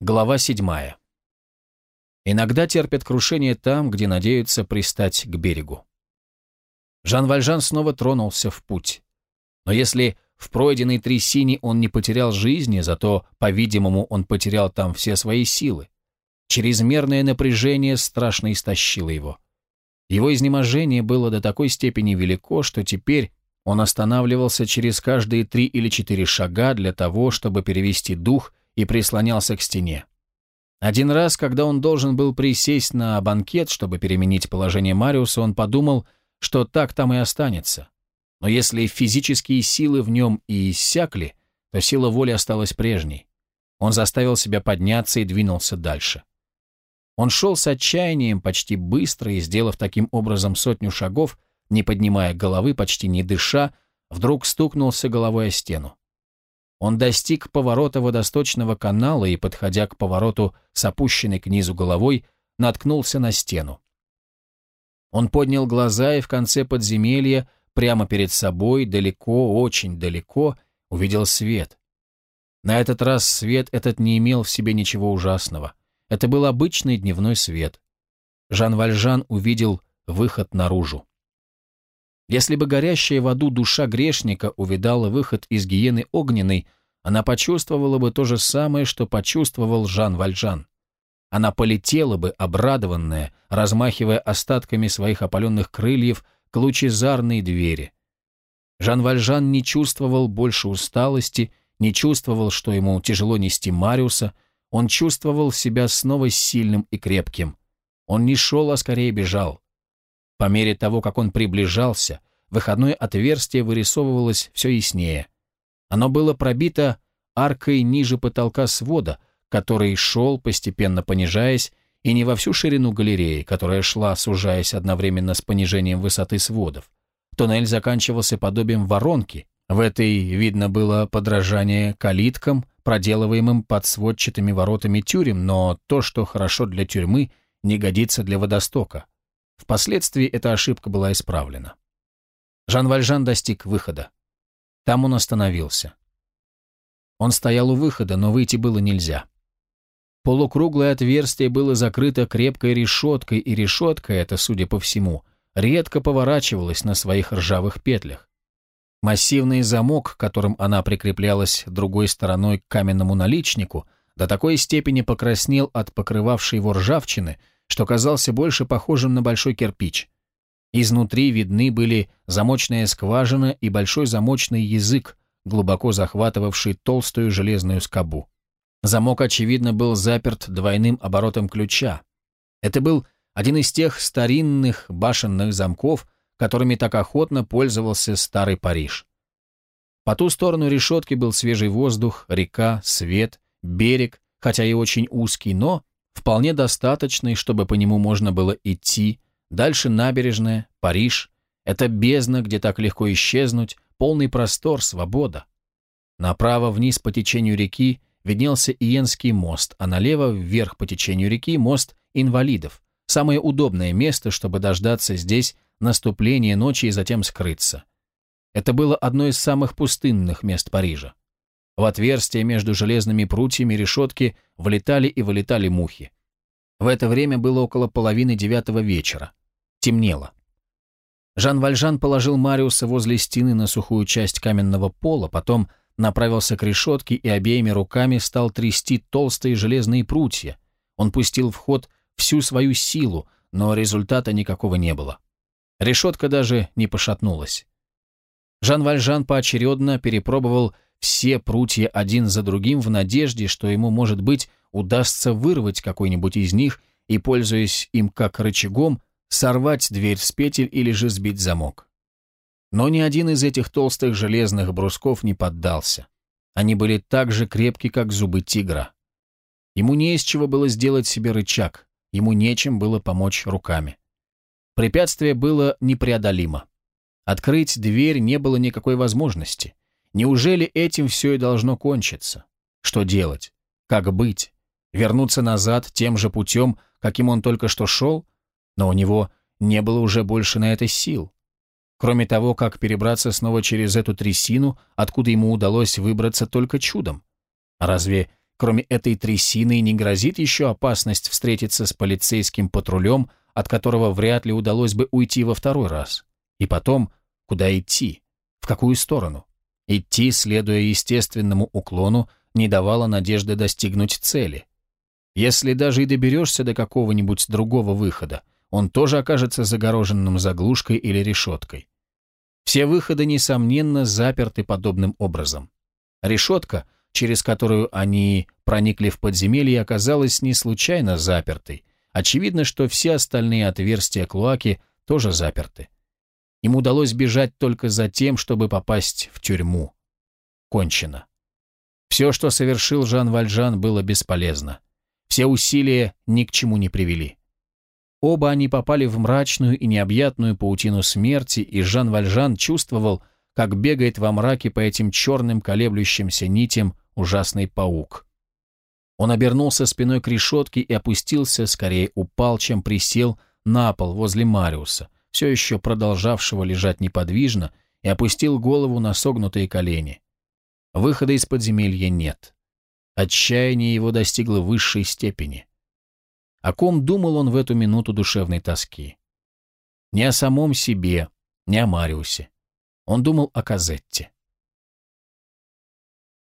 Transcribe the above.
Глава седьмая. Иногда терпят крушение там, где надеются пристать к берегу. Жан Вальжан снова тронулся в путь. Но если в пройденной трясине он не потерял жизни, зато, по-видимому, он потерял там все свои силы. Чрезмерное напряжение страшно истощило его. Его изнеможение было до такой степени велико, что теперь он останавливался через каждые три или четыре шага для того, чтобы перевести дух и прислонялся к стене. Один раз, когда он должен был присесть на банкет, чтобы переменить положение Мариуса, он подумал, что так там и останется. Но если физические силы в нем и иссякли, то сила воли осталась прежней. Он заставил себя подняться и двинулся дальше. Он шел с отчаянием почти быстро и, сделав таким образом сотню шагов, не поднимая головы, почти не дыша, вдруг стукнулся головой о стену. Он достиг поворота водосточного канала и, подходя к повороту с опущенной к низу головой, наткнулся на стену. Он поднял глаза и в конце подземелья, прямо перед собой, далеко, очень далеко, увидел свет. На этот раз свет этот не имел в себе ничего ужасного. Это был обычный дневной свет. Жан Вальжан увидел выход наружу. Если бы горящая в аду душа грешника увидала выход из гиены огненной, она почувствовала бы то же самое, что почувствовал Жан Вальжан. Она полетела бы, обрадованная, размахивая остатками своих опаленных крыльев к лучезарной двери. Жан Вальжан не чувствовал больше усталости, не чувствовал, что ему тяжело нести Мариуса, он чувствовал себя снова сильным и крепким. Он не шел, а скорее бежал. По мере того, как он приближался, выходное отверстие вырисовывалось все яснее. Оно было пробито аркой ниже потолка свода, который шел, постепенно понижаясь, и не во всю ширину галереи, которая шла, сужаясь одновременно с понижением высоты сводов. Туннель заканчивался подобием воронки. В этой видно было подражание калиткам, проделываемым под сводчатыми воротами тюрем, но то, что хорошо для тюрьмы, не годится для водостока. Впоследствии эта ошибка была исправлена. Жан Вальжан достиг выхода. Там он остановился. Он стоял у выхода, но выйти было нельзя. Полукруглое отверстие было закрыто крепкой решеткой, и решетка эта, судя по всему, редко поворачивалась на своих ржавых петлях. Массивный замок, которым она прикреплялась другой стороной к каменному наличнику, до такой степени покраснел от покрывавшей его ржавчины, что казался больше похожим на большой кирпич. Изнутри видны были замочная скважина и большой замочный язык, глубоко захватывавший толстую железную скобу. Замок, очевидно, был заперт двойным оборотом ключа. Это был один из тех старинных башенных замков, которыми так охотно пользовался старый Париж. По ту сторону решетки был свежий воздух, река, свет, берег, хотя и очень узкий, но вполне достаточный, чтобы по нему можно было идти, дальше набережная, Париж, это бездна, где так легко исчезнуть, полный простор, свобода. Направо вниз по течению реки виднелся Иенский мост, а налево вверх по течению реки мост инвалидов, самое удобное место, чтобы дождаться здесь наступления ночи и затем скрыться. Это было одно из самых пустынных мест Парижа. В отверстие между железными прутьями решетки влетали и вылетали мухи. В это время было около половины девятого вечера. Темнело. Жан Вальжан положил Мариуса возле стены на сухую часть каменного пола, потом направился к решетке и обеими руками стал трясти толстые железные прутья. Он пустил в ход всю свою силу, но результата никакого не было. Решетка даже не пошатнулась. Жан Вальжан поочередно перепробовал все прутья один за другим в надежде, что ему, может быть, удастся вырвать какой-нибудь из них и, пользуясь им как рычагом, сорвать дверь с петель или же сбить замок. Но ни один из этих толстых железных брусков не поддался. Они были так же крепки, как зубы тигра. Ему не из чего было сделать себе рычаг, ему нечем было помочь руками. Препятствие было непреодолимо. Открыть дверь не было никакой возможности. Неужели этим все и должно кончиться? Что делать? Как быть? Вернуться назад тем же путем, каким он только что шел? но у него не было уже больше на это сил. Кроме того, как перебраться снова через эту трясину, откуда ему удалось выбраться только чудом. разве кроме этой трясины, не грозит еще опасность встретиться с полицейским патрулем, от которого вряд ли удалось бы уйти во второй раз. И потом, куда идти? В какую сторону? Идти, следуя естественному уклону, не давало надежды достигнуть цели. Если даже и доберешься до какого-нибудь другого выхода, он тоже окажется загороженным заглушкой или решеткой. Все выходы, несомненно, заперты подобным образом. Решетка, через которую они проникли в подземелье, оказалась не случайно запертой. Очевидно, что все остальные отверстия клоаки тоже заперты. Им удалось бежать только за тем, чтобы попасть в тюрьму. Кончено. Все, что совершил Жан Вальжан, было бесполезно. Все усилия ни к чему не привели. Оба они попали в мрачную и необъятную паутину смерти, и Жан Вальжан чувствовал, как бегает во мраке по этим черным колеблющимся нитям ужасный паук. Он обернулся спиной к решетке и опустился, скорее упал, чем присел на пол возле Мариуса, все еще продолжавшего лежать неподвижно, и опустил голову на согнутые колени. Выхода из подземелья нет. Отчаяние его достигло высшей степени. О ком думал он в эту минуту душевной тоски? Не о самом себе, не о Мариусе. Он думал о Казетте.